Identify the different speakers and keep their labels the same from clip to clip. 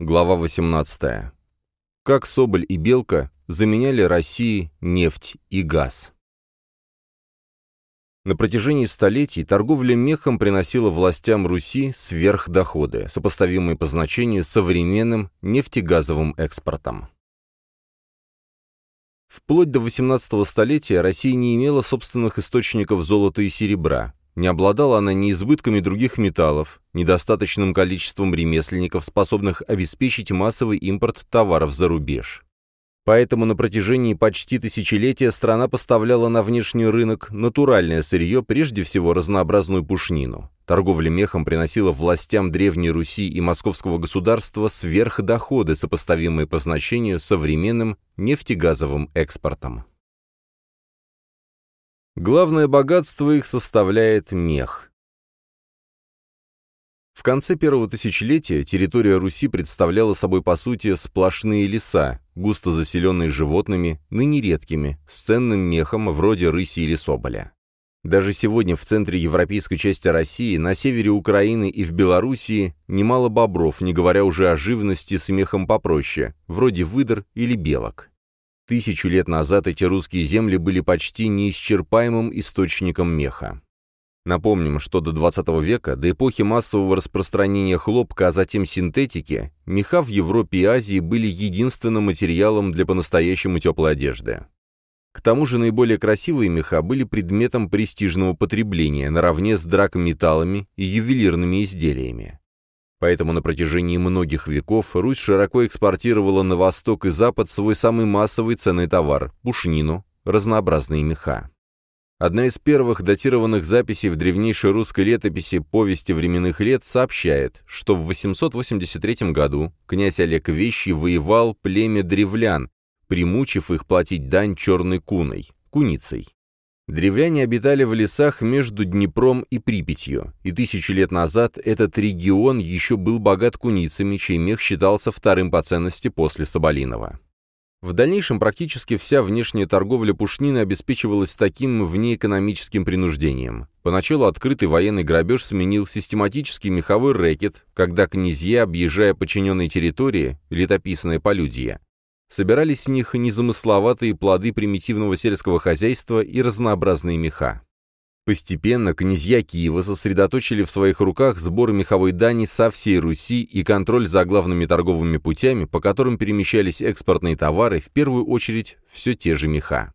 Speaker 1: Глава 18. Как Соболь и Белка заменяли России нефть и газ. На протяжении столетий торговля мехом приносила властям Руси сверхдоходы, сопоставимые по значению с современным нефтегазовым экспортом. Вплоть до XVIII столетия Россия не имела собственных источников золота и серебра, не обладала она ни избытками других металлов, недостаточным количеством ремесленников, способных обеспечить массовый импорт товаров за рубеж. Поэтому на протяжении почти тысячелетия страна поставляла на внешний рынок натуральное сырье, прежде всего разнообразную пушнину. Торговля мехом приносила властям Древней Руси и Московского государства сверхдоходы, сопоставимые по значению современным нефтегазовым экспортом. Главное богатство их составляет мех. В конце первого тысячелетия территория Руси представляла собой по сути сплошные леса, густо заселенные животными, ныне редкими, с ценным мехом вроде рыси или соболя. Даже сегодня в центре европейской части России, на севере Украины и в Белоруссии немало бобров, не говоря уже о живности с мехом попроще, вроде выдр или белок. Тысячу лет назад эти русские земли были почти неисчерпаемым источником меха. Напомним, что до 20 века, до эпохи массового распространения хлопка, а затем синтетики, меха в Европе и Азии были единственным материалом для по-настоящему теплой одежды. К тому же наиболее красивые меха были предметом престижного потребления наравне с драгметаллами и ювелирными изделиями. Поэтому на протяжении многих веков Русь широко экспортировала на восток и запад свой самый массовый ценный товар – пушнину, разнообразные меха. Одна из первых датированных записей в древнейшей русской летописи «Повести временных лет» сообщает, что в 883 году князь Олег Вещий воевал племя древлян, примучив их платить дань черной куной, куницей. Древляне обитали в лесах между Днепром и Припятью, и тысячу лет назад этот регион еще был богат куницами, чей мех считался вторым по ценности после Соболиного. В дальнейшем практически вся внешняя торговля пушнины обеспечивалась таким внеэкономическим принуждением. Поначалу открытый военный грабеж сменил систематический меховой рэкет, когда князья, объезжая подчиненные территории, летописное полюдье, собирали с них незамысловатые плоды примитивного сельского хозяйства и разнообразные меха. Постепенно князья Киева сосредоточили в своих руках сбор меховой дани со всей Руси и контроль за главными торговыми путями, по которым перемещались экспортные товары, в первую очередь все те же меха.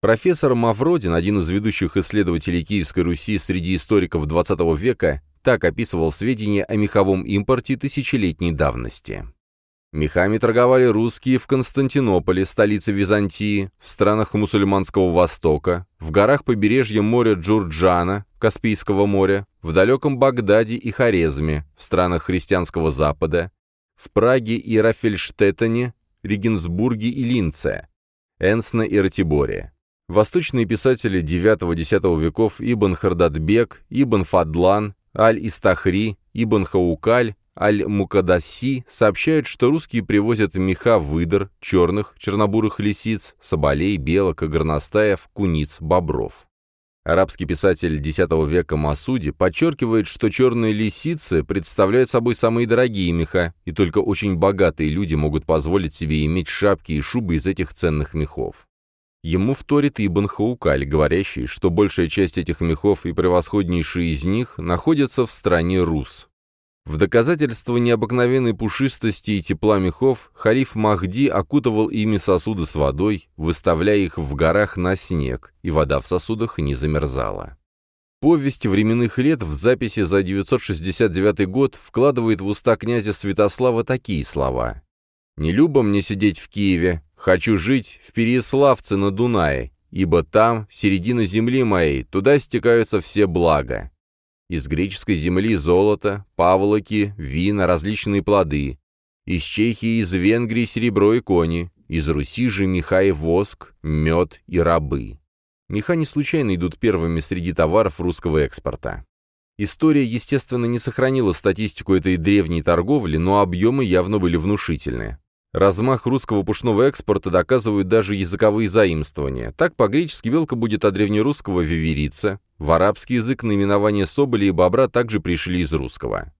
Speaker 1: Профессор Мавродин, один из ведущих исследователей Киевской Руси среди историков XX века, так описывал сведения о меховом импорте тысячелетней давности. Мехами торговали русские в Константинополе, столице Византии, в странах мусульманского Востока, в горах побережья моря Джурджана, Каспийского моря, в далеком Багдаде и Хорезме, в странах христианского Запада, в Праге и Рафельштеттене, Регенсбурге и Линце, Энсне и Ратиборе. Восточные писатели IX-X веков Ибн Хардадбек, Ибн Фадлан, Аль-Истахри, Ибн Хаукаль, Аль-Мукадаси сообщают, что русские привозят меха выдр, черных, чернобурых лисиц, соболей, белок горностаев, куниц, бобров. Арабский писатель X века Масуди подчеркивает, что черные лисицы представляют собой самые дорогие меха, и только очень богатые люди могут позволить себе иметь шапки и шубы из этих ценных мехов. Ему вторит Ибн Хаукаль, говорящий, что большая часть этих мехов и превосходнейшие из них находятся в стране Рус. В доказательство необыкновенной пушистости и тепла мехов халиф Махди окутывал ими сосуды с водой, выставляя их в горах на снег, и вода в сосудах не замерзала. Повесть временных лет в записи за 969 год вкладывает в уста князя Святослава такие слова. «Не любо мне сидеть в Киеве, хочу жить в Переяславце на Дунае, ибо там, середина земли моей, туда стекаются все блага. Из греческой земли золото, паволоки, вина, различные плоды. Из Чехии из Венгрии серебро и кони. Из Руси же меха и воск, мед и рабы. Меха не случайно идут первыми среди товаров русского экспорта. История, естественно, не сохранила статистику этой древней торговли, но объемы явно были внушительны. Размах русского пушного экспорта доказывают даже языковые заимствования. Так по-гречески белка будет от древнерусского виверица, в арабский язык наименования соболя и бобра также пришли из русского.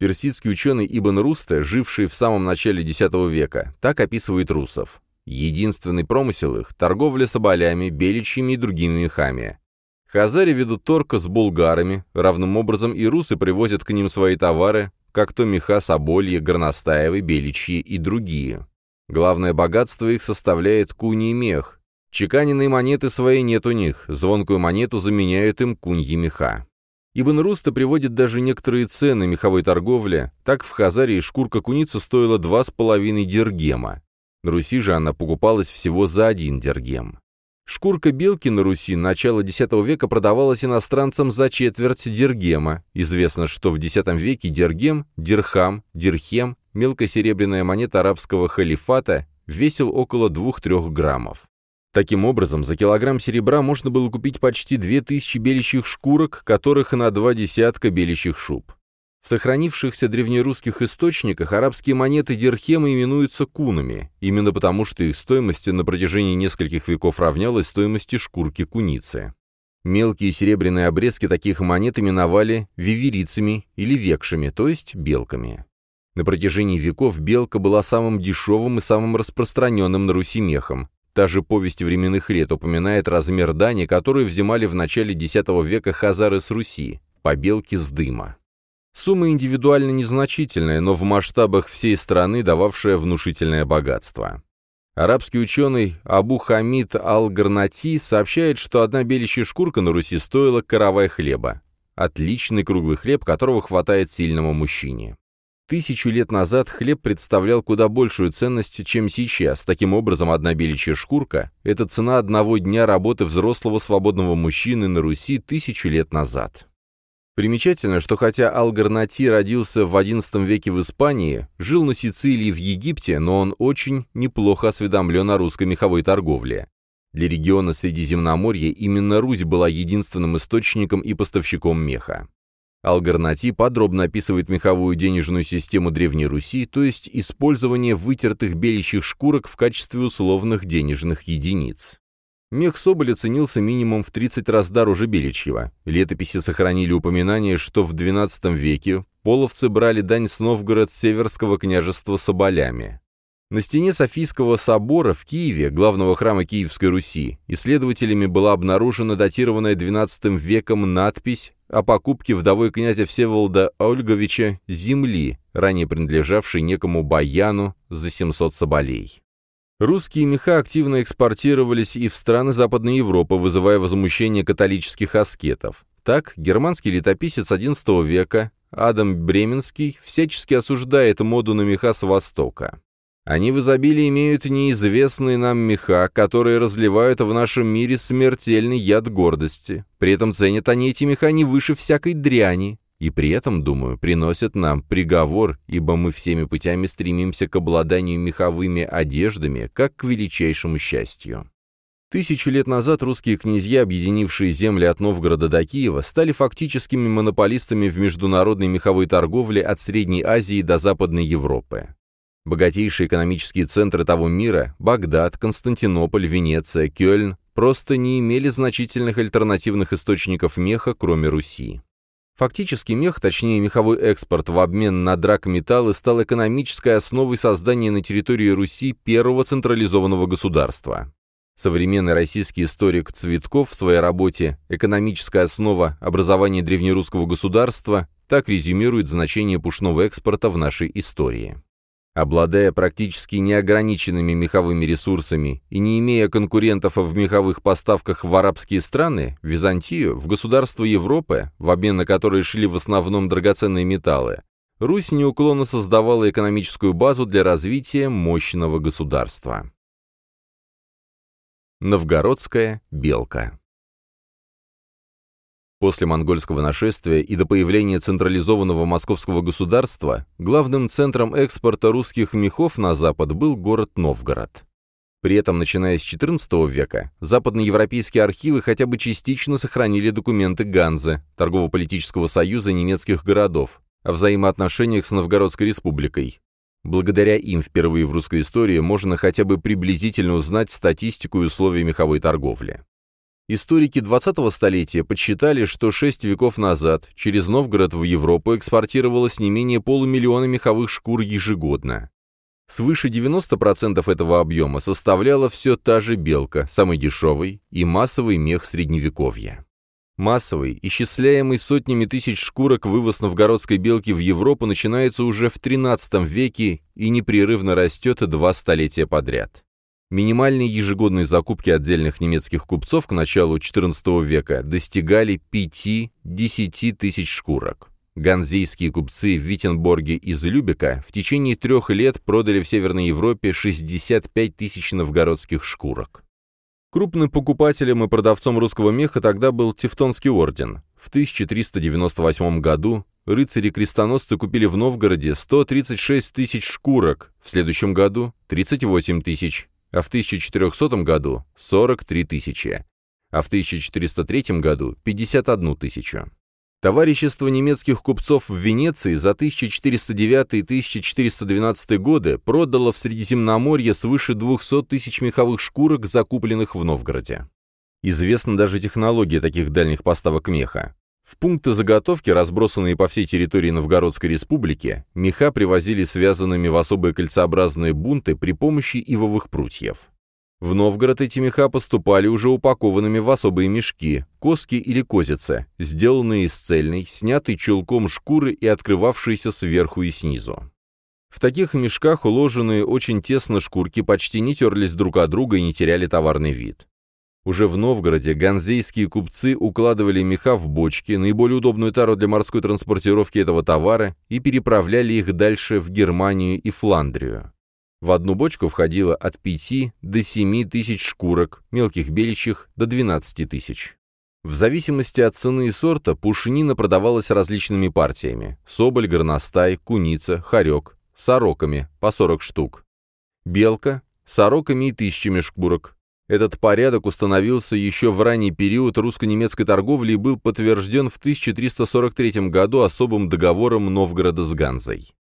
Speaker 1: Персидский ученый Ибн Руста, живший в самом начале X века, так описывает русов. Единственный промысел их – торговля соболями, беличьими и другими мехами. Хазари ведут торг с булгарами, равным образом и русы привозят к ним свои товары, как то меха собольи, горностаевы, беличьи и другие. Главное богатство их составляет куний мех. Чеканенные монеты свои нет у них, звонкую монету заменяют им куньи меха. Ибн Руста приводит даже некоторые цены меховой торговли, так в Хазарии шкурка куницы стоила 2,5 диргема, на Руси же она покупалась всего за один дергем. Шкурка белки на Руси начала X века продавалась иностранцам за четверть дергема. Известно, что в X веке дергем, дирхам, дирхем, мелкая серебряная монета арабского халифата, весил около 2-3 граммов. Таким образом, за килограмм серебра можно было купить почти 2000 беличьих шкурок, которых на два десятка беличьих шуб. В сохранившихся древнерусских источниках арабские монеты дирхема именуются кунами, именно потому что их стоимость на протяжении нескольких веков равнялась стоимости шкурки куницы. Мелкие серебряные обрезки таких монет именовали виверицами или векшами, то есть белками. На протяжении веков белка была самым дешевым и самым распространенным на Руси мехом. Та же повесть временных лет упоминает размер дани, которую взимали в начале X века хазары с Руси, по белке с дыма. Сумма индивидуально незначительная, но в масштабах всей страны дававшая внушительное богатство. Арабский ученый Абу Хамид Ал-Гарнати сообщает, что одна беличья шкурка на Руси стоила каравай хлеба. Отличный круглый хлеб, которого хватает сильному мужчине. Тысячу лет назад хлеб представлял куда большую ценность, чем сейчас. Таким образом, одна беличья шкурка – это цена одного дня работы взрослого свободного мужчины на Руси тысячу лет назад. Примечательно, что хотя Алгарнати родился в XI веке в Испании, жил на Сицилии в Египте, но он очень неплохо осведомлен о русской меховой торговле. Для региона Средиземноморья именно Русь была единственным источником и поставщиком меха. Алгарнати подробно описывает меховую денежную систему Древней Руси, то есть использование вытертых беличьих шкурок в качестве условных денежных единиц. Мех Соболя ценился минимум в 30 раз дороже Беличьего. Летописи сохранили упоминание, что в XII веке половцы брали дань с Новгород Северского княжества соболями. На стене Софийского собора в Киеве, главного храма Киевской Руси, исследователями была обнаружена датированная XII веком надпись о покупке вдовой князя Всеволода Ольговича земли, ранее принадлежавшей некому Баяну за 700 соболей. Русские меха активно экспортировались и в страны Западной Европы, вызывая возмущение католических аскетов. Так, германский летописец XI века Адам Бременский всячески осуждает моду на меха с Востока. Они в изобилии имеют неизвестные нам меха, которые разливают в нашем мире смертельный яд гордости. При этом ценят они эти меха не выше всякой дряни, и при этом, думаю, приносят нам приговор, ибо мы всеми путями стремимся к обладанию меховыми одеждами, как к величайшему счастью. Тысячу лет назад русские князья, объединившие земли от Новгорода до Киева, стали фактическими монополистами в международной меховой торговле от Средней Азии до Западной Европы. Богатейшие экономические центры того мира – Багдад, Константинополь, Венеция, Кёльн – просто не имели значительных альтернативных источников меха, кроме Руси. Фактически мех, точнее меховой экспорт в обмен на драгметаллы стал экономической основой создания на территории Руси первого централизованного государства. Современный российский историк Цветков в своей работе «Экономическая основа образования древнерусского государства» так резюмирует значение пушного экспорта в нашей истории. Обладая практически неограниченными меховыми ресурсами и не имея конкурентов в меховых поставках в арабские страны, Византию, в государства Европы, в обмен на которые шли в основном драгоценные металлы, Русь неуклонно создавала экономическую базу для развития мощного государства. Новгородская белка После монгольского нашествия и до появления централизованного московского государства главным центром экспорта русских мехов на Запад был город Новгород. При этом, начиная с XIV века, западноевропейские архивы хотя бы частично сохранили документы Ганзы, торгово-политического союза немецких городов, о взаимоотношениях с Новгородской республикой. Благодаря им впервые в русской истории можно хотя бы приблизительно узнать статистику и условия меховой торговли. Историки 20-го столетия подсчитали, что шесть веков назад через Новгород в Европу экспортировалось не менее полумиллиона меховых шкур ежегодно. Свыше 90% этого объема составляла все та же белка, самый дешевый и массовый мех Средневековья. Массовый, исчисляемый сотнями тысяч шкурок вывоз новгородской белки в Европу начинается уже в XIII веке и непрерывно растет два столетия подряд. Минимальные ежегодные закупки отдельных немецких купцов к началу XIV века достигали 5-10 тысяч шкурок. Ганзейские купцы в Виттенборге из Любека в течение трех лет продали в Северной Европе 65 тысяч новгородских шкурок. Крупным покупателем и продавцом русского меха тогда был Тевтонский орден. В 1398 году рыцари-крестоносцы купили в Новгороде 136 тысяч шкурок, в следующем году – 38 тысяч, а в 1400 году – 43 тысячи, а в 1403 году – 51 тысячу. Товарищество немецких купцов в Венеции за 1409 и 1412 годы продало в Средиземноморье свыше 200 тысяч меховых шкурок, закупленных в Новгороде. Известна даже технология таких дальних поставок меха. В пункты заготовки, разбросанные по всей территории Новгородской республики, меха привозили связанными в особые кольцеобразные бунты при помощи ивовых прутьев. В Новгород эти меха поступали уже упакованными в особые мешки, коски или козицы, сделанные из цельной, снятой чулком шкуры и открывавшиеся сверху и снизу. В таких мешках уложенные очень тесно шкурки почти не терлись друг от друга и не теряли товарный вид. Уже в Новгороде ганзейские купцы укладывали меха в бочки, наиболее удобную тару для морской транспортировки этого товара, и переправляли их дальше в Германию и Фландрию. В одну бочку входило от 5 до 7 тысяч шкурок, мелких беличьих до 12 тысяч. В зависимости от цены и сорта пушнина продавалась различными партиями. Соболь, горностай, куница, хорек, сороками, по 40 штук. Белка, сороками и тысячами шкурок. Этот порядок установился еще в ранний период русско-немецкой торговли и был подтвержден в 1343 году особым договором Новгорода с Ганзой.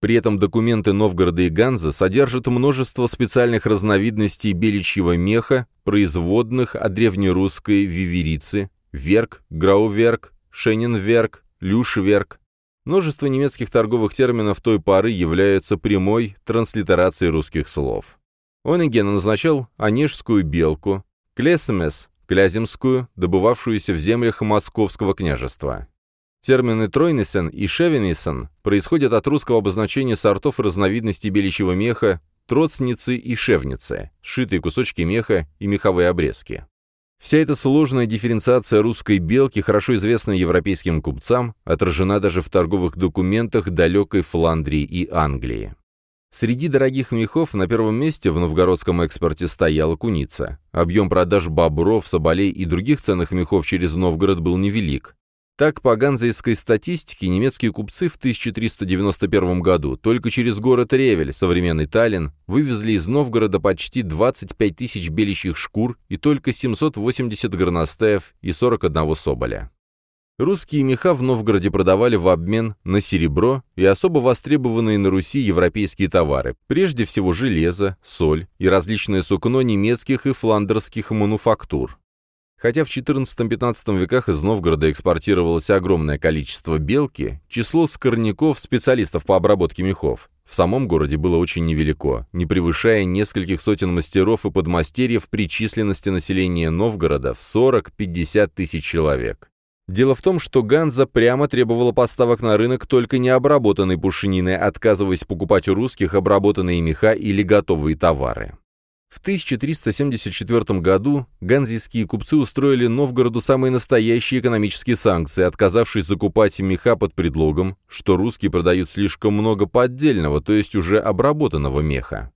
Speaker 1: При этом документы Новгорода и Ганза содержат множество специальных разновидностей беличьего меха, производных от древнерусской виверицы, верк, грауверк, шененверк, люшверк. Множество немецких торговых терминов той поры являются прямой транслитерацией русских слов. Онеген назначал онежскую белку, клесмес – кляземскую, добывавшуюся в землях Московского княжества. Термины «тройнесен» и «шевенесен» происходят от русского обозначения сортов разновидностей беличьего меха троцницы и шевницы, сшитые кусочки меха и меховые обрезки. Вся эта сложная дифференциация русской белки, хорошо известная европейским купцам, отражена даже в торговых документах далекой Фландрии и Англии. Среди дорогих мехов на первом месте в новгородском экспорте стояла куница. Объем продаж бобров, соболей и других ценных мехов через Новгород был невелик, так, по ганзейской статистике, немецкие купцы в 1391 году только через город Ревель, современный Таллин, вывезли из Новгорода почти 25 тысяч беличьих шкур и только 780 горностаев и 41 соболя. Русские меха в Новгороде продавали в обмен на серебро и особо востребованные на Руси европейские товары, прежде всего железо, соль и различное сукно немецких и фландерских мануфактур. Хотя в XIV-XV веках из Новгорода экспортировалось огромное количество белки, число скорняков, специалистов по обработке мехов, в самом городе было очень невелико, не превышая нескольких сотен мастеров и подмастерьев при численности населения Новгорода в 40-50 тысяч человек. Дело в том, что Ганза прямо требовала поставок на рынок только необработанной пушнины, отказываясь покупать у русских обработанные меха или готовые товары. В 1374 году ганзийские купцы устроили Новгороду самые настоящие экономические санкции, отказавшись закупать меха под предлогом, что русские продают слишком много поддельного, то есть уже обработанного меха.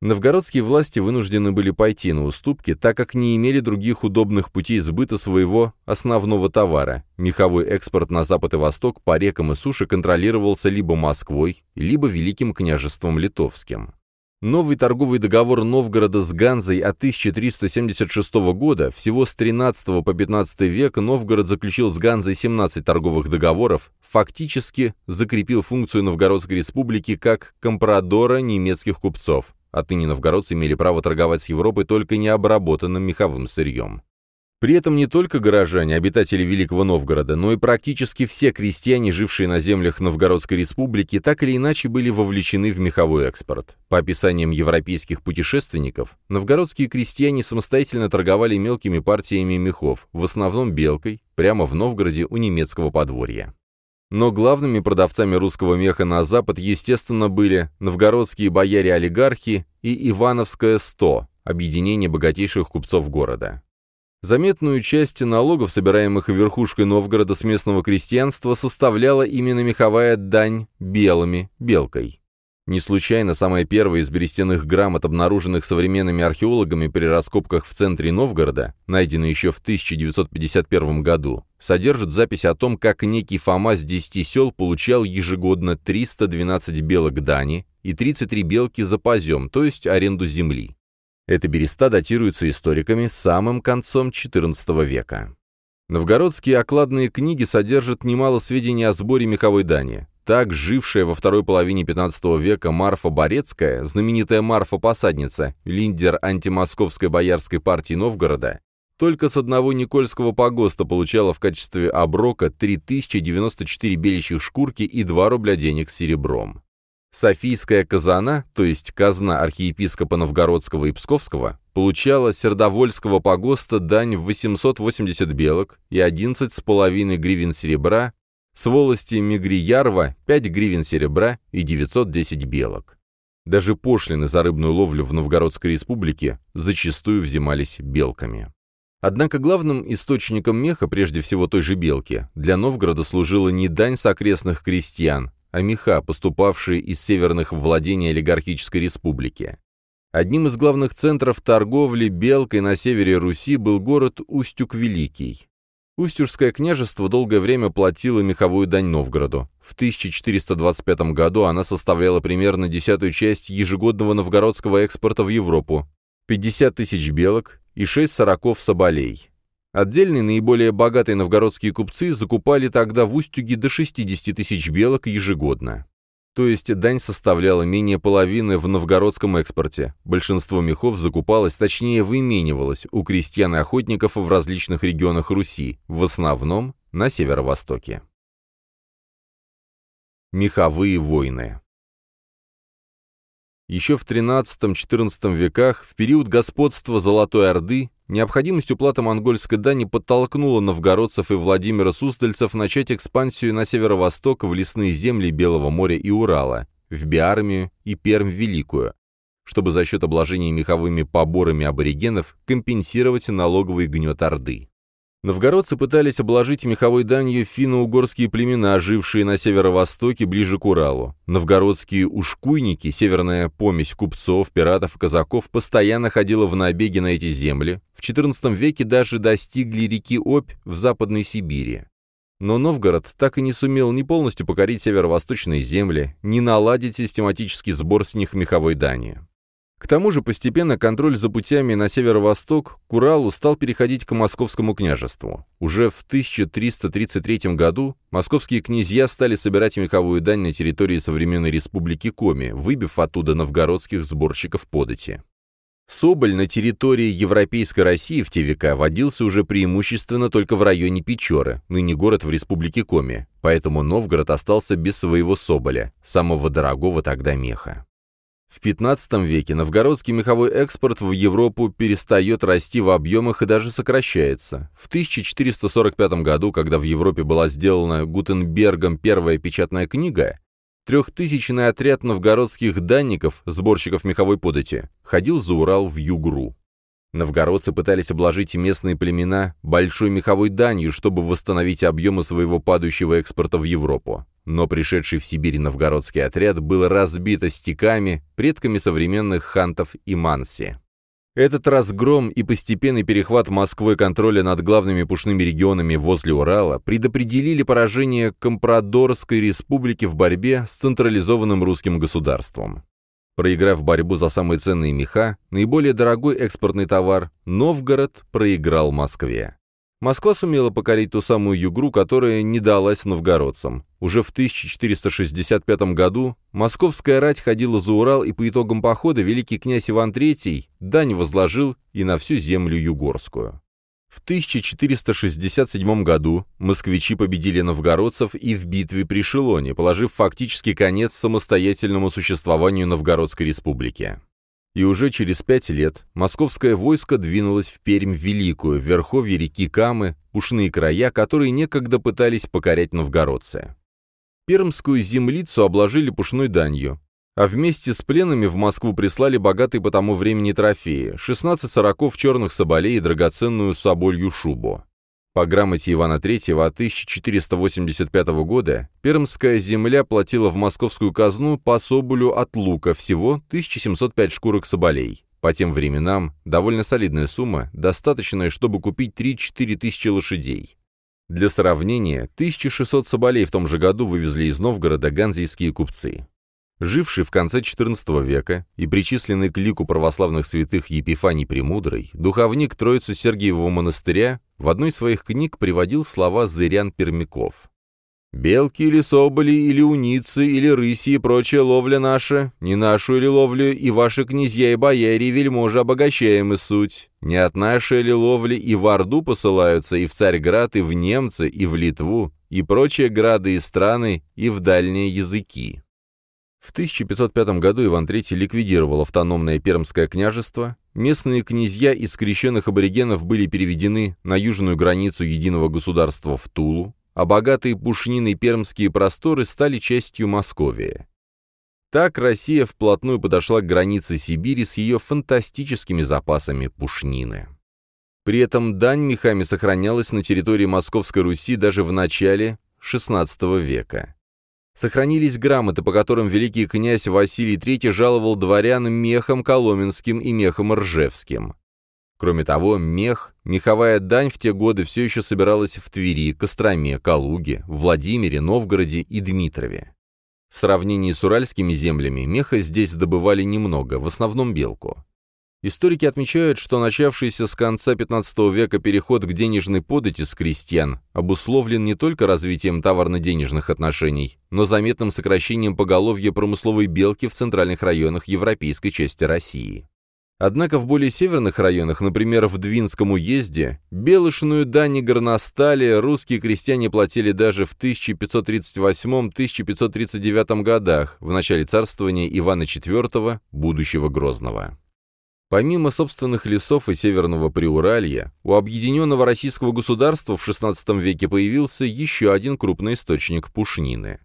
Speaker 1: Новгородские власти вынуждены были пойти на уступки, так как не имели других удобных путей сбыта своего основного товара. Меховой экспорт на запад и восток по рекам и суше контролировался либо Москвой, либо Великим княжеством Литовским. Новый торговый договор Новгорода с Ганзой от 1376 года, всего с 13 по 15 век Новгород заключил с Ганзой 17 торговых договоров, фактически закрепил функцию Новгородской республики как компрадора немецких купцов. Отныне новгородцы имели право торговать с Европой только необработанным меховым сырьем. При этом не только горожане, обитатели Великого Новгорода, но и практически все крестьяне, жившие на землях Новгородской республики, так или иначе были вовлечены в меховой экспорт. По описаниям европейских путешественников, новгородские крестьяне самостоятельно торговали мелкими партиями мехов, в основном белкой, прямо в Новгороде у немецкого подворья. Но главными продавцами русского меха на Запад, естественно, были новгородские бояре-олигархи и Ивановское 100, объединение богатейших купцов города. Заметную часть налогов, собираемых верхушкой Новгорода с местного крестьянства, составляла именно меховая дань белыми, белкой. Не случайно самая первая из берестяных грамот, обнаруженных современными археологами при раскопках в центре Новгорода, найденная еще в 1951 году, содержит запись о том, как некий Фома с 10 сел получал ежегодно 312 белок дани и 33 белки за позем, то есть аренду земли. Эта береста датируется историками самым концом XIV века. Новгородские окладные книги содержат немало сведений о сборе меховой дани. Так, жившая во второй половине XV века Марфа Борецкая, знаменитая Марфа-посадница, лидер антимосковской боярской партии Новгорода, только с одного Никольского погоста получала в качестве оброка 3094 беличьих шкурки и 2 рубля денег с серебром. Софийская казана, то есть казна архиепископа Новгородского и Псковского, получала Сердовольского погоста дань в 880 белок и 11,5 гривен серебра, с волости Мигриярва 5 гривен серебра и 910 белок. Даже пошлины за рыбную ловлю в Новгородской республике зачастую взимались белками. Однако главным источником меха, прежде всего той же белки, для Новгорода служила не дань с окрестных крестьян, а меха, поступавшие из северных владений олигархической республики. Одним из главных центров торговли белкой на севере Руси был город Устюг-Великий. Устюжское княжество долгое время платило меховую дань Новгороду. В 1425 году она составляла примерно десятую часть ежегодного новгородского экспорта в Европу – 50 тысяч белок и 6 сороков соболей. Отдельные наиболее богатые новгородские купцы закупали тогда в Устюге до 60 тысяч белок ежегодно. То есть дань составляла менее половины в новгородском экспорте. Большинство мехов закупалось, точнее выменивалось у крестьян и охотников в различных регионах Руси, в основном на северо-востоке. Меховые войны Еще в XIII-XIV веках, в период господства Золотой Орды, Необходимость уплаты монгольской дани подтолкнула новгородцев и Владимира Суздальцев начать экспансию на северо-восток в лесные земли Белого моря и Урала, в Биармию и Пермь Великую, чтобы за счет обложения меховыми поборами аборигенов компенсировать налоговый гнет Орды. Новгородцы пытались обложить меховой данью финно-угорские племена, жившие на северо-востоке ближе к Уралу. Новгородские ушкуйники, северная помесь купцов, пиратов и казаков, постоянно ходила в набеги на эти земли. В XIV веке даже достигли реки Обь в Западной Сибири. Но Новгород так и не сумел ни полностью покорить северо-восточные земли, ни наладить систематический сбор с них меховой дани. К тому же постепенно контроль за путями на северо-восток к Уралу стал переходить к московскому княжеству. Уже в 1333 году московские князья стали собирать меховую дань на территории современной республики Коми, выбив оттуда новгородских сборщиков подати. Соболь на территории Европейской России в те века водился уже преимущественно только в районе Печоры, ныне город в республике Коми, поэтому Новгород остался без своего Соболя, самого дорогого тогда меха. В XV веке новгородский меховой экспорт в Европу перестает расти в объемах и даже сокращается. В 1445 году, когда в Европе была сделана Гутенбергом первая печатная книга, трехтысячный отряд новгородских данников, сборщиков меховой подати, ходил за Урал в Югру. Новгородцы пытались обложить местные племена большой меховой данью, чтобы восстановить объемы своего падающего экспорта в Европу. Но пришедший в Сибирь новгородский отряд был разбит остяками, предками современных хантов и манси. Этот разгром и постепенный перехват Москвы контроля над главными пушными регионами возле Урала предопределили поражение Компрадорской республики в борьбе с централизованным русским государством. Проиграв борьбу за самые ценные меха, наиболее дорогой экспортный товар, Новгород проиграл Москве. Москва сумела покорить ту самую югру, которая не далась новгородцам. Уже в 1465 году московская рать ходила за Урал, и по итогам похода великий князь Иван III дань возложил и на всю землю югорскую. В 1467 году москвичи победили новгородцев и в битве при Шелоне, положив фактически конец самостоятельному существованию Новгородской республики. И уже через пять лет московское войско двинулось в Пермь Великую, в верховье реки Камы, ушные края, которые некогда пытались покорять новгородцы. Пермскую землицу обложили пушной данью, а вместе с пленами в Москву прислали богатые по тому времени трофеи – 16 сороков черных соболей и драгоценную соболью шубу. По грамоте Ивана III от 1485 года пермская земля платила в московскую казну по соболю от лука всего 1705 шкурок соболей. По тем временам довольно солидная сумма, достаточная, чтобы купить 3-4 тысячи лошадей. Для сравнения, 1600 соболей в том же году вывезли из Новгорода ганзейские купцы. Живший в конце XIV века и причисленный к лику православных святых Епифаний Премудрый, духовник Троицы Сергиевого монастыря в одной из своих книг приводил слова зырян-пермяков. «Белки или соболи, или уницы, или рыси и прочая ловля наша, не нашу или ловлю, и ваши князья и бояре и вельможи обогащаемы суть. Не от нашей ли ловли и в Орду посылаются, и в Царьград, и в Немцы, и в Литву, и прочие грады и страны, и в дальние языки». В 1505 году Иван III ликвидировал автономное Пермское княжество, местные князья из крещенных аборигенов были переведены на южную границу единого государства в Тулу, а богатые пушнины пермские просторы стали частью Московии. Так Россия вплотную подошла к границе Сибири с ее фантастическими запасами пушнины. При этом дань мехами сохранялась на территории Московской Руси даже в начале XVI века. Сохранились грамоты, по которым великий князь Василий III жаловал дворян мехом коломенским и мехом ржевским. Кроме того, мех, меховая дань в те годы все еще собиралась в Твери, Костроме, Калуге, Владимире, Новгороде и Дмитрове. В сравнении с уральскими землями меха здесь добывали немного, в основном белку. Историки отмечают, что начавшийся с конца XV века переход к денежной подати с крестьян обусловлен не только развитием товарно-денежных отношений, но заметным сокращением поголовья промысловой белки в центральных районах европейской части России. Однако в более северных районах, например, в Двинском уезде, белышную дань горностали русские крестьяне платили даже в 1538-1539 годах, в начале царствования Ивана IV, будущего Грозного. Помимо собственных лесов и Северного Приуралья, у объединенного российского государства в XVI веке появился еще один крупный источник пушнины.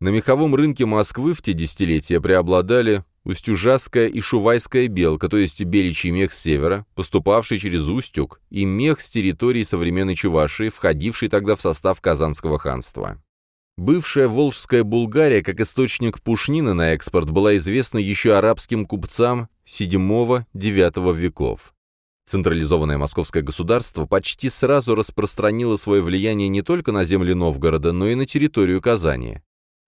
Speaker 1: На меховом рынке Москвы в те десятилетия преобладали устюжасская и шувайская белка, то есть беличий мех с севера, поступавший через Устюг, и мех с территории современной Чувашии, входивший тогда в состав Казанского ханства. Бывшая Волжская Булгария как источник пушнины на экспорт была известна еще арабским купцам VII-IX веков. Централизованное московское государство почти сразу распространило свое влияние не только на земли Новгорода, но и на территорию Казани.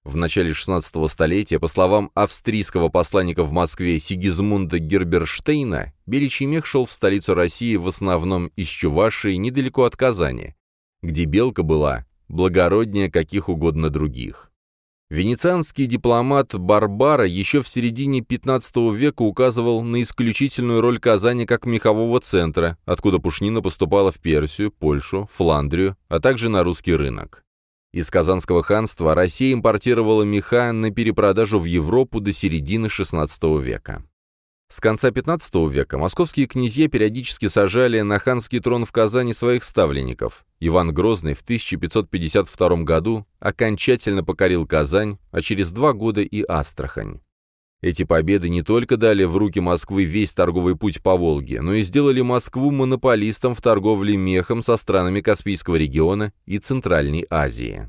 Speaker 1: В начале XVI столетия, по словам австрийского посланника в Москве Сигизмунда Герберштейна, беличий мех шел в столицу России в основном из Чувашии, недалеко от Казани, где белка была благороднее каких угодно других. Венецианский дипломат Барбара еще в середине XV века указывал на исключительную роль Казани как мехового центра, откуда пушнина поступала в Персию, Польшу, Фландрию, а также на русский рынок. Из Казанского ханства Россия импортировала меха на перепродажу в Европу до середины XVI века. С конца XV века московские князья периодически сажали на ханский трон в Казани своих ставленников. Иван Грозный в 1552 году окончательно покорил Казань, а через два года и Астрахань. Эти победы не только дали в руки Москвы весь торговый путь по Волге, но и сделали Москву монополистом в торговле мехом со странами Каспийского региона и Центральной Азии.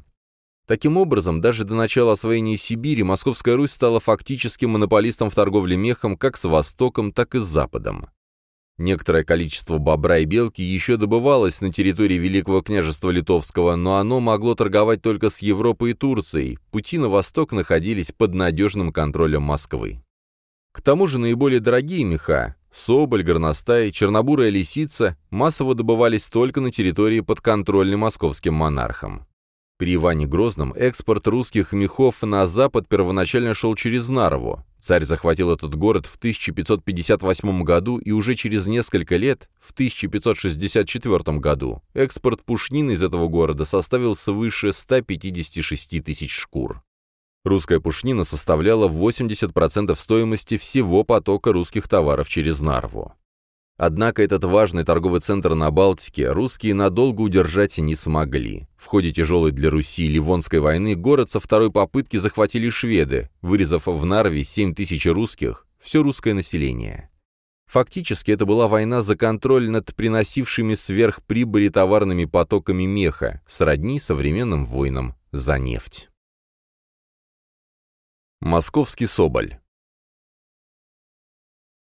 Speaker 1: Таким образом, даже до начала освоения Сибири Московская Русь стала фактически монополистом в торговле мехом как с Востоком, так и с Западом. Некоторое количество бобра и белки еще добывалось на территории Великого княжества Литовского, но оно могло торговать только с Европой и Турцией, пути на восток находились под надежным контролем Москвы. К тому же наиболее дорогие меха – соболь, горностай, чернобурая лисица – массово добывались только на территории подконтрольной московским монархом. При Иване Грозном экспорт русских мехов на запад первоначально шел через Нарву, Царь захватил этот город в 1558 году, и уже через несколько лет, в 1564 году, экспорт пушнины из этого города составил свыше 156 тысяч шкур. Русская пушнина составляла 80% стоимости всего потока русских товаров через Нарву. Однако этот важный торговый центр на Балтике русские надолго удержать не смогли. В ходе тяжелой для Руси Ливонской войны город со второй попытки захватили шведы, вырезав в Нарве 7 тысяч русских, все русское население. Фактически это была война за контроль над приносившими сверхприбыли товарными потоками меха, сродни современным войнам за нефть. Московский Соболь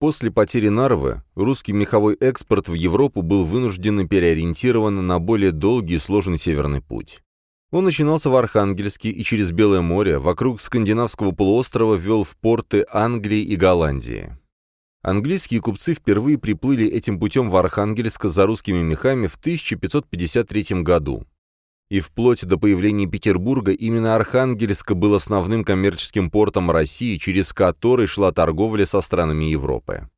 Speaker 1: После потери Нарвы русский меховой экспорт в Европу был вынужденно переориентирован на более долгий и сложный северный путь. Он начинался в Архангельске и через Белое море вокруг скандинавского полуострова вел в порты Англии и Голландии. Английские купцы впервые приплыли этим путем в Архангельск за русскими мехами в 1553 году и вплоть до появления Петербурга именно Архангельск был основным коммерческим портом России, через который шла торговля со странами Европы.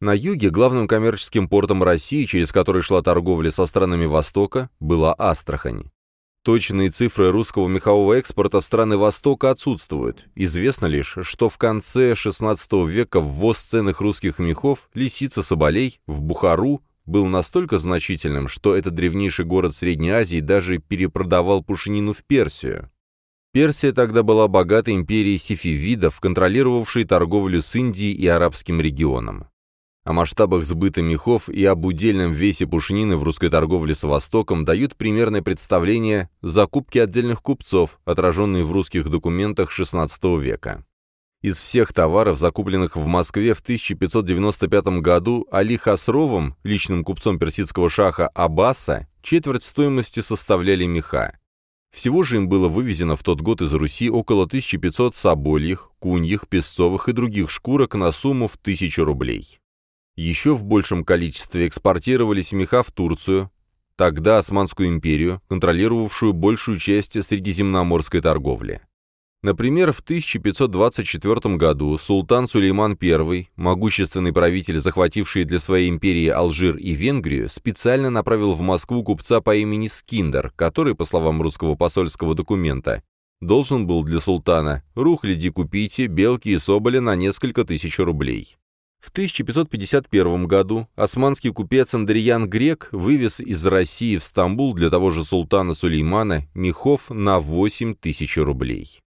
Speaker 1: На юге главным коммерческим портом России, через который шла торговля со странами Востока, была Астрахань. Точные цифры русского мехового экспорта страны Востока отсутствуют. Известно лишь, что в конце XVI века ввоз ценных русских мехов, лисица соболей, в Бухару был настолько значительным, что этот древнейший город Средней Азии даже перепродавал пушнину в Персию. Персия тогда была богатой империей сифивидов, контролировавшей торговлю с Индией и арабским регионом. О масштабах сбыта мехов и об удельном весе пушнины в русской торговле с Востоком дают примерное представление закупки отдельных купцов, отраженные в русских документах XVI века. Из всех товаров, закупленных в Москве в 1595 году Али Хасровым, личным купцом персидского шаха Аббаса, четверть стоимости составляли меха. Всего же им было вывезено в тот год из Руси около 1500 собольих, куньих, песцовых и других шкурок на сумму в 1000 рублей. Еще в большем количестве экспортировались меха в Турцию, тогда Османскую империю, контролировавшую большую часть средиземноморской торговли. Например, в 1524 году султан Сулейман I, могущественный правитель, захвативший для своей империи Алжир и Венгрию, специально направил в Москву купца по имени Скиндер, который, по словам русского посольского документа, должен был для султана рухляди купите, белки и соболя на несколько тысяч рублей. В 1551 году османский купец Андриян Грек вывез из России в Стамбул для того же султана Сулеймана мехов на 8 тысяч рублей.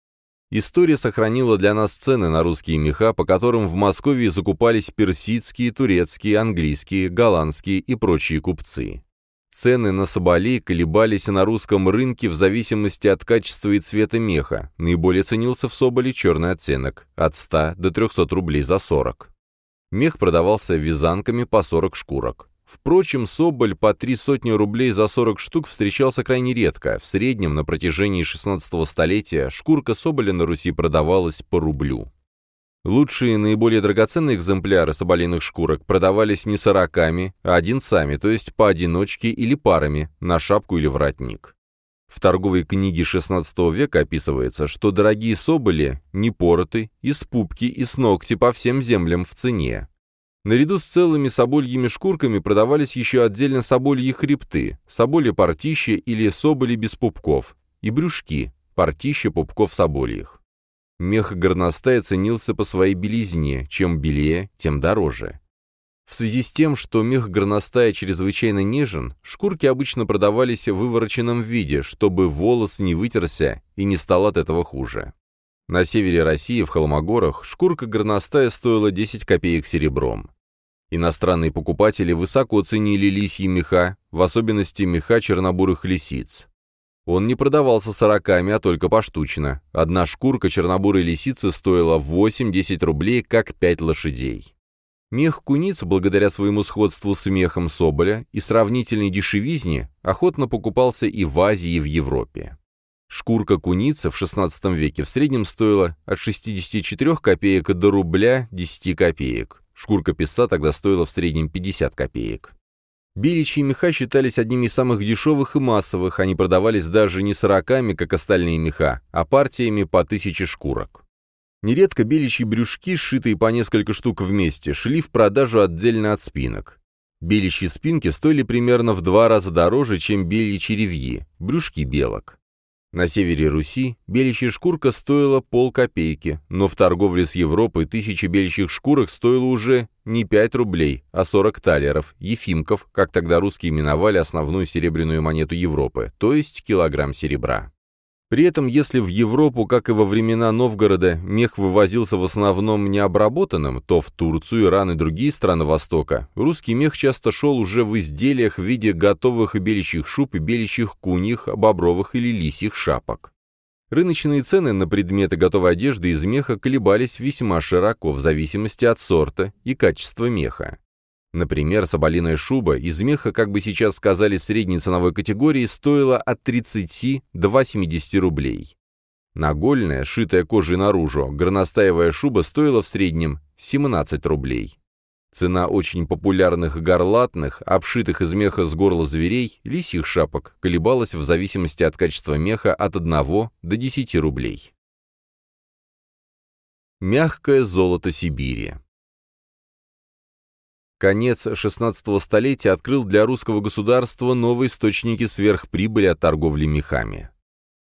Speaker 1: История сохранила для нас цены на русские меха, по которым в Москве закупались персидские, турецкие, английские, голландские и прочие купцы. Цены на соболей колебались на русском рынке в зависимости от качества и цвета меха. Наиболее ценился в соболе черный оттенок – от 100 до 300 рублей за 40. Мех продавался вязанками по 40 шкурок. Впрочем, соболь по три сотни рублей за 40 штук встречался крайне редко. В среднем на протяжении 16 столетия шкурка соболя на Руси продавалась по рублю. Лучшие и наиболее драгоценные экземпляры соболиных шкурок продавались не сороками, а одинцами, то есть поодиночке или парами, на шапку или воротник. В торговой книге XVI века описывается, что дорогие соболи не пороты, из пупки и с ногти по всем землям в цене. Наряду с целыми собольями шкурками продавались еще отдельно собольи хребты, соболи партища или соболи без пупков, и брюшки, партища пупков собольих. Мех горностая ценился по своей белизне, чем белее, тем дороже. В связи с тем, что мех горностая чрезвычайно нежен, шкурки обычно продавались в вывороченном виде, чтобы волос не вытерся и не стал от этого хуже. На севере России, в Холмогорах, шкурка горностая стоила 10 копеек серебром. Иностранные покупатели высоко ценили лисьи меха, в особенности меха чернобурых лисиц. Он не продавался сороками, а только поштучно. Одна шкурка чернобурой лисицы стоила 8-10 рублей, как 5 лошадей. Мех куниц, благодаря своему сходству с мехом соболя и сравнительной дешевизне, охотно покупался и в Азии, и в Европе. Шкурка куницы в XVI веке в среднем стоила от 64 копеек до рубля 10 копеек. Шкурка песа тогда стоила в среднем 50 копеек. Беличьи меха считались одними из самых дешевых и массовых, они продавались даже не сороками, как остальные меха, а партиями по тысяче шкурок. Нередко беличьи брюшки, сшитые по несколько штук вместе, шли в продажу отдельно от спинок. Беличьи спинки стоили примерно в два раза дороже, чем беличьи ревьи, брюшки белок. На севере Руси беличья шкурка стоила полкопейки, но в торговле с Европой тысяча беличьих шкурок стоила уже не 5 рублей, а 40 талеров, ефимков, как тогда русские именовали основную серебряную монету Европы, то есть килограмм серебра. При этом, если в Европу, как и во времена Новгорода, мех вывозился в основном необработанным, то в Турцию, Иран и другие страны Востока русский мех часто шел уже в изделиях в виде готовых беличьих шуб и беличьих куньих, бобровых или лисьих шапок. Рыночные цены на предметы готовой одежды из меха колебались весьма широко в зависимости от сорта и качества меха. Например, соболиная шуба из меха, как бы сейчас сказали, средней ценовой категории стоила от 30 до 80 рублей. Нагольная, шитая кожей наружу, горностаевая шуба стоила в среднем 17 рублей. Цена очень популярных горлатных, обшитых из меха с горла зверей, лисьих шапок, колебалась в зависимости от качества меха от 1 до 10 рублей. Мягкое золото Сибири Конец XVI столетия открыл для русского государства новые источники сверхприбыли от торговли мехами.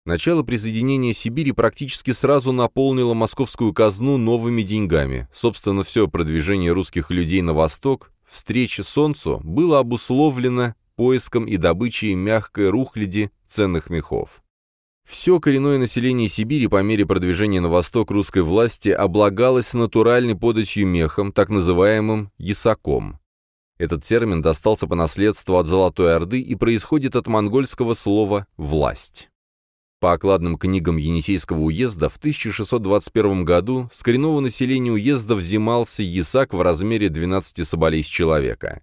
Speaker 1: Начало присоединения Сибири практически сразу наполнило московскую казну новыми деньгами. Собственно, все продвижение русских людей на восток, встреча солнцу, было обусловлено поиском и добычей мягкой рухляди ценных мехов. Все коренное население Сибири по мере продвижения на восток русской власти облагалось натуральной податью мехом, так называемым «ясаком». Этот термин достался по наследству от Золотой Орды и происходит от монгольского слова «власть». По окладным книгам Енисейского уезда в 1621 году с коренного населения уезда взимался ясак в размере 12 соболей с человека.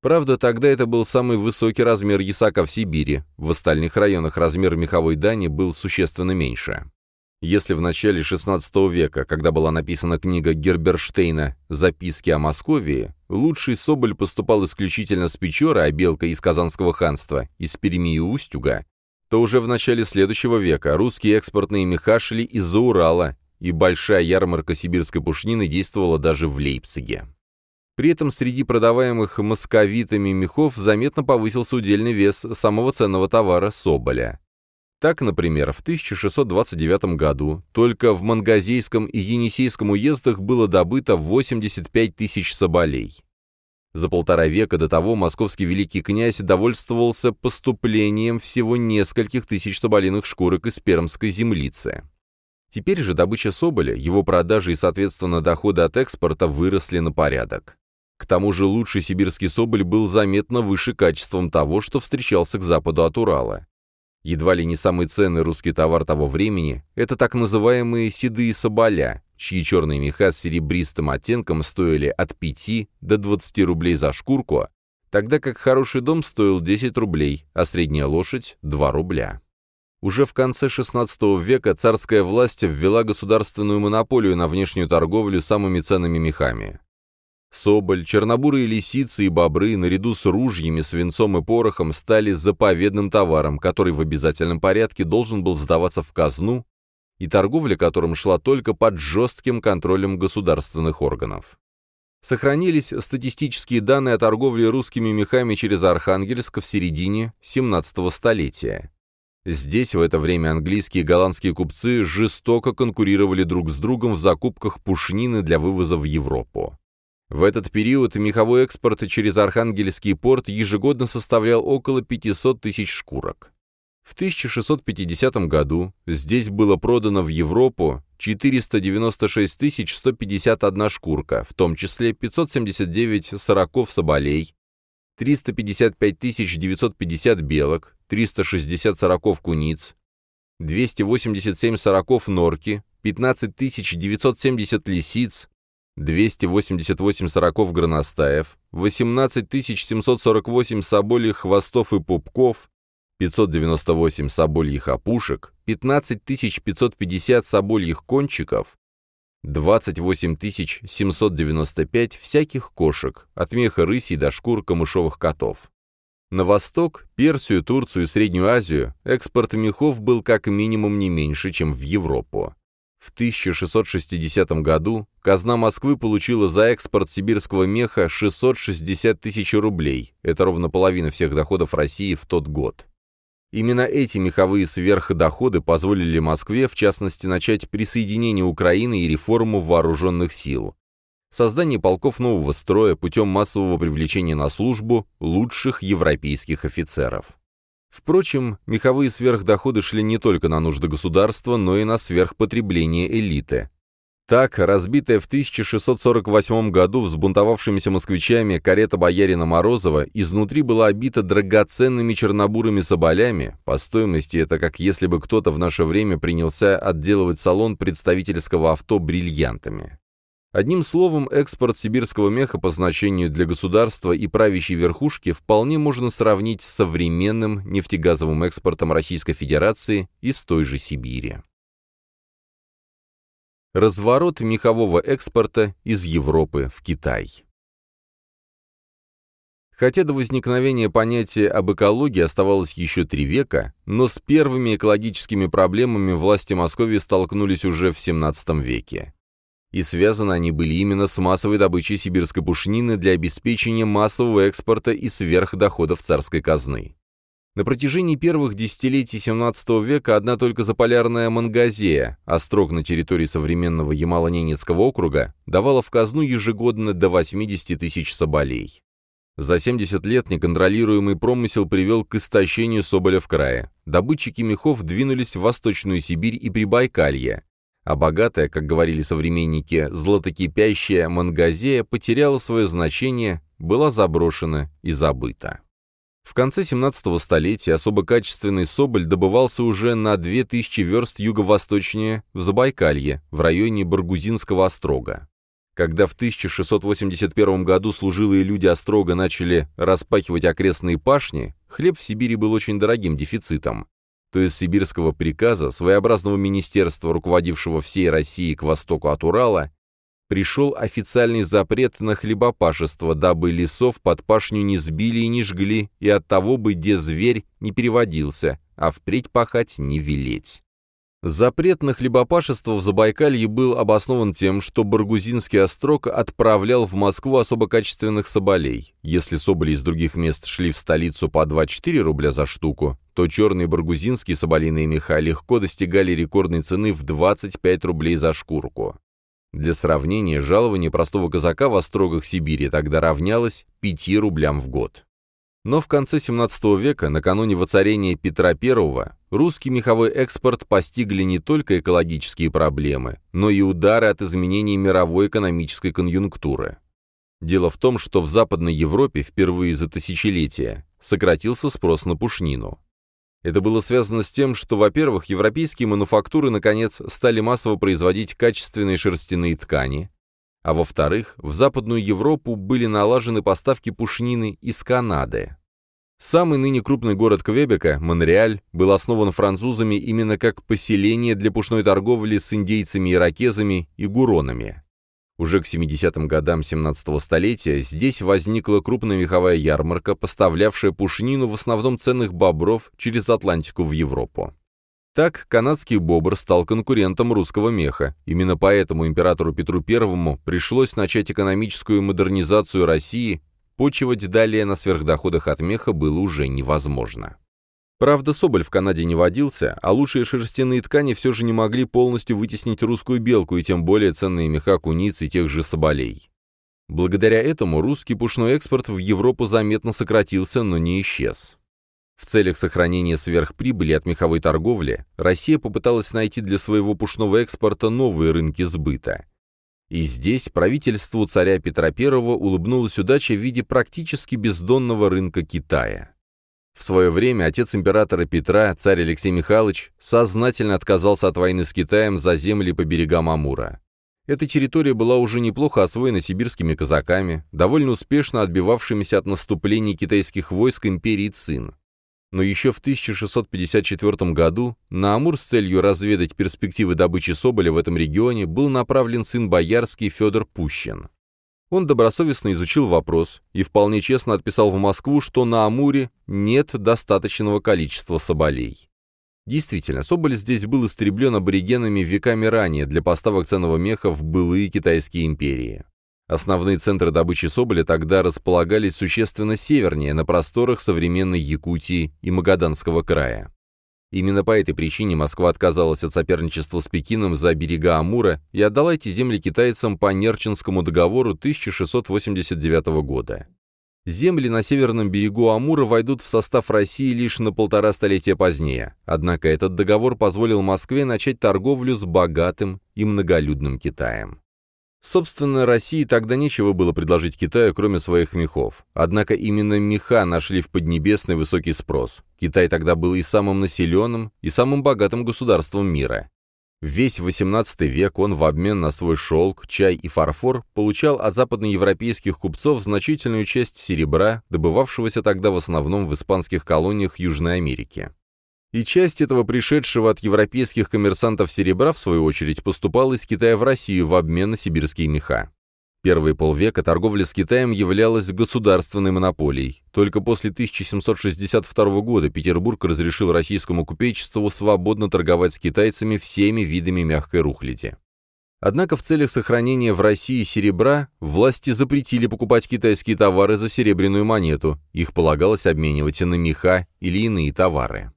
Speaker 1: Правда, тогда это был самый высокий размер ясака в Сибири, в остальных районах размер меховой дани был существенно меньше. Если в начале XVI века, когда была написана книга Герберштейна «Записки о Московии», лучший соболь поступал исключительно с Печоры, а белка из Казанского ханства, из Перми и Устюга, то уже в начале следующего века русские экспортные меха шли из-за Урала, и большая ярмарка сибирской пушнины действовала даже в Лейпциге. При этом среди продаваемых московитами мехов заметно повысился удельный вес самого ценного товара – соболя. Так, например, в 1629 году только в Мангазейском и Енисейском уездах было добыто 85 тысяч соболей. За полтора века до того московский великий князь довольствовался поступлением всего нескольких тысяч соболиных шкурок из пермской землицы. Теперь же добыча соболя, его продажи и, соответственно, доходы от экспорта выросли на порядок. К тому же лучший сибирский соболь был заметно выше качеством того, что встречался к западу от Урала. Едва ли не самый ценный русский товар того времени – это так называемые седые соболя, чьи черные меха с серебристым оттенком стоили от 5 до 20 рублей за шкурку, тогда как хороший дом стоил 10 рублей, а средняя лошадь – 2 рубля. Уже в конце XVI века царская власть ввела государственную монополию на внешнюю торговлю самыми ценными мехами. Соболь, чернобурые лисицы и бобры наряду с ружьями, свинцом и порохом стали заповедным товаром, который в обязательном порядке должен был сдаваться в казну, и торговля которым шла только под жестким контролем государственных органов. Сохранились статистические данные о торговле русскими мехами через Архангельск в середине 17 столетия. Здесь в это время английские и голландские купцы жестоко конкурировали друг с другом в закупках пушнины для вывоза в Европу. В этот период меховой экспорт через Архангельский порт ежегодно составлял около 500 тысяч шкурок. В 1650 году здесь было продано в Европу 496 151 шкурка, в том числе 579 сороков соболей, 355 950 белок, 360 сороков куниц, 287 сороков норки, 15 970 лисиц, 288 сороков горностаев, 18 748 собольих хвостов и пупков, 598 собольих опушек, 15 550 собольих кончиков, 28 795 всяких кошек, от меха рыси до шкур камышовых котов. На восток, Персию, Турцию и Среднюю Азию экспорт мехов был как минимум не меньше, чем в Европу. В 1660 году казна Москвы получила за экспорт сибирского меха 660 тысяч рублей, это ровно половина всех доходов России в тот год. Именно эти меховые сверхдоходы позволили Москве, в частности, начать присоединение Украины и реформу вооруженных сил. Создание полков нового строя путем массового привлечения на службу лучших европейских офицеров. Впрочем, меховые сверхдоходы шли не только на нужды государства, но и на сверхпотребление элиты. Так, разбитая в 1648 году взбунтовавшимися москвичами карета боярина Морозова изнутри была обита драгоценными чернобурыми соболями, по стоимости это как если бы кто-то в наше время принялся отделывать салон представительского авто бриллиантами. Одним словом, экспорт сибирского меха по значению для государства и правящей верхушки вполне можно сравнить с современным нефтегазовым экспортом Российской Федерации из той же Сибири. Разворот мехового экспорта из Европы в Китай. Хотя до возникновения понятия об экологии оставалось еще три века, но с первыми экологическими проблемами власти Московии столкнулись уже в XVII веке и связаны они были именно с массовой добычей сибирской пушнины для обеспечения массового экспорта и сверхдоходов царской казны. На протяжении первых десятилетий XVII века одна только заполярная Мангазея, острог на территории современного Ямало-Ненецкого округа, давала в казну ежегодно до 80 тысяч соболей. За 70 лет неконтролируемый промысел привел к истощению соболя в крае. Добытчики мехов двинулись в Восточную Сибирь и Прибайкалье, а богатая, как говорили современники, злотокипящая Мангазея потеряла свое значение, была заброшена и забыта. В конце 17 столетия особо качественный соболь добывался уже на 2000 верст юго-восточнее, в Забайкалье, в районе Баргузинского острога. Когда в 1681 году служилые люди острога начали распахивать окрестные пашни, хлеб в Сибири был очень дорогим дефицитом то из сибирского приказа, своеобразного министерства, руководившего всей Россией к востоку от Урала, пришел официальный запрет на хлебопашество, дабы лесов под пашню не сбили и не жгли, и от того бы где зверь не переводился, а впредь пахать не велеть. Запрет на хлебопашество в Забайкалье был обоснован тем, что Баргузинский острог отправлял в Москву особо качественных соболей. Если соболи из других мест шли в столицу по 2-4 рубля за штуку, то черные баргузинские соболиные меха легко достигали рекордной цены в 25 рублей за шкурку. Для сравнения, жалование простого казака в острогах Сибири тогда равнялось 5 рублям в год. Но в конце 17 века, накануне воцарения Петра I, русский меховой экспорт постигли не только экологические проблемы, но и удары от изменений мировой экономической конъюнктуры. Дело в том, что в Западной Европе впервые за тысячелетия сократился спрос на пушнину. Это было связано с тем, что, во-первых, европейские мануфактуры, наконец, стали массово производить качественные шерстяные ткани, а во-вторых, в Западную Европу были налажены поставки пушнины из Канады. Самый ныне крупный город Квебека, Монреаль, был основан французами именно как поселение для пушной торговли с индейцами-иракезами и гуронами. Уже к 70-м годам 17-го столетия здесь возникла крупная меховая ярмарка, поставлявшая пушнину в основном ценных бобров через Атлантику в Европу. Так канадский бобр стал конкурентом русского меха. Именно поэтому императору Петру I пришлось начать экономическую модернизацию России, почивать далее на сверхдоходах от меха было уже невозможно. Правда, соболь в Канаде не водился, а лучшие шерстяные ткани все же не могли полностью вытеснить русскую белку и тем более ценные меха куниц и тех же соболей. Благодаря этому русский пушной экспорт в Европу заметно сократился, но не исчез. В целях сохранения сверхприбыли от меховой торговли Россия попыталась найти для своего пушного экспорта новые рынки сбыта. И здесь правительству царя Петра I улыбнулась удача в виде практически бездонного рынка Китая. В свое время отец императора Петра, царь Алексей Михайлович, сознательно отказался от войны с Китаем за земли по берегам Амура. Эта территория была уже неплохо освоена сибирскими казаками, довольно успешно отбивавшимися от наступлений китайских войск империи Цин. Но еще в 1654 году на Амур с целью разведать перспективы добычи соболя в этом регионе был направлен сын боярский Федор Пущин. Он добросовестно изучил вопрос и вполне честно отписал в Москву, что на Амуре нет достаточного количества соболей. Действительно, соболь здесь был истреблен аборигенами веками ранее для поставок ценного меха в былые китайские империи. Основные центры добычи соболя тогда располагались существенно севернее, на просторах современной Якутии и Магаданского края. Именно по этой причине Москва отказалась от соперничества с Пекином за берега Амура и отдала эти земли китайцам по Нерчинскому договору 1689 года. Земли на северном берегу Амура войдут в состав России лишь на полтора столетия позднее, однако этот договор позволил Москве начать торговлю с богатым и многолюдным Китаем. Собственно, России тогда нечего было предложить Китаю, кроме своих мехов. Однако именно меха нашли в Поднебесной высокий спрос. Китай тогда был и самым населенным, и самым богатым государством мира. Весь XVIII век он в обмен на свой шелк, чай и фарфор получал от западноевропейских купцов значительную часть серебра, добывавшегося тогда в основном в испанских колониях Южной Америки. И часть этого пришедшего от европейских коммерсантов серебра, в свою очередь, поступала из Китая в Россию в обмен на сибирские меха. Первые полвека торговля с Китаем являлась государственной монополией. Только после 1762 года Петербург разрешил российскому купечеству свободно торговать с китайцами всеми видами мягкой рухляди. Однако в целях сохранения в России серебра власти запретили покупать китайские товары за серебряную монету, их полагалось обменивать на меха или иные товары.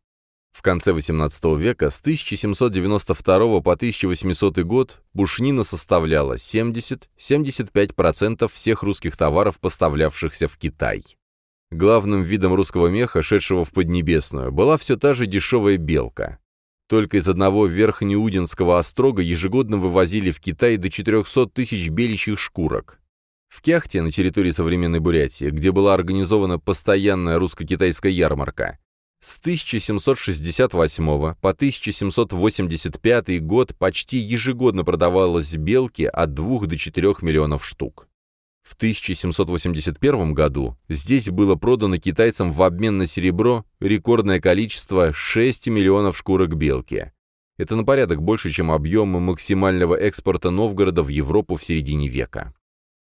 Speaker 1: В конце XVIII века с 1792 по 1800 год бушнина составляла 70-75% всех русских товаров, поставлявшихся в Китай. Главным видом русского меха, шедшего в Поднебесную, была все та же дешевая белка. Только из одного Верхнеудинского острога ежегодно вывозили в Китай до 400 тысяч беличьих шкурок. В Кяхте, на территории современной Бурятии, где была организована постоянная русско-китайская ярмарка, с 1768 по 1785 год почти ежегодно продавалось белки от 2 до 4 миллионов штук. В 1781 году здесь было продано китайцам в обмен на серебро рекордное количество 6 миллионов шкурок белки. Это на порядок больше, чем объемы максимального экспорта Новгорода в Европу в середине века.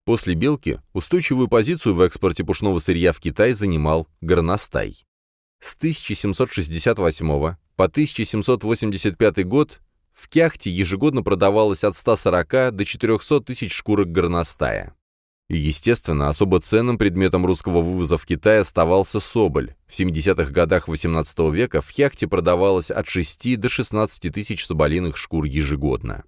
Speaker 1: После белки устойчивую позицию в экспорте пушного сырья в Китай занимал горностай. С 1768 по 1785 год в Кяхте ежегодно продавалось от 140 до 400 тысяч шкурок горностая. И, естественно, особо ценным предметом русского вывоза в Китай оставался соболь. В 70-х годах XVIII века в Яхте продавалось от 6 до 16 тысяч соболиных шкур ежегодно.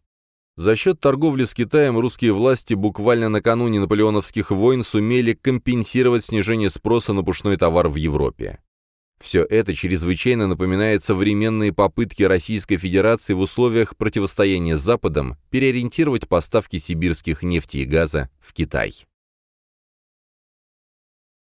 Speaker 1: За счет торговли с Китаем русские власти буквально накануне наполеоновских войн сумели компенсировать снижение спроса на пушной товар в Европе. Все это чрезвычайно напоминает современные попытки Российской Федерации в условиях противостояния с Западом переориентировать поставки сибирских нефти и газа в Китай.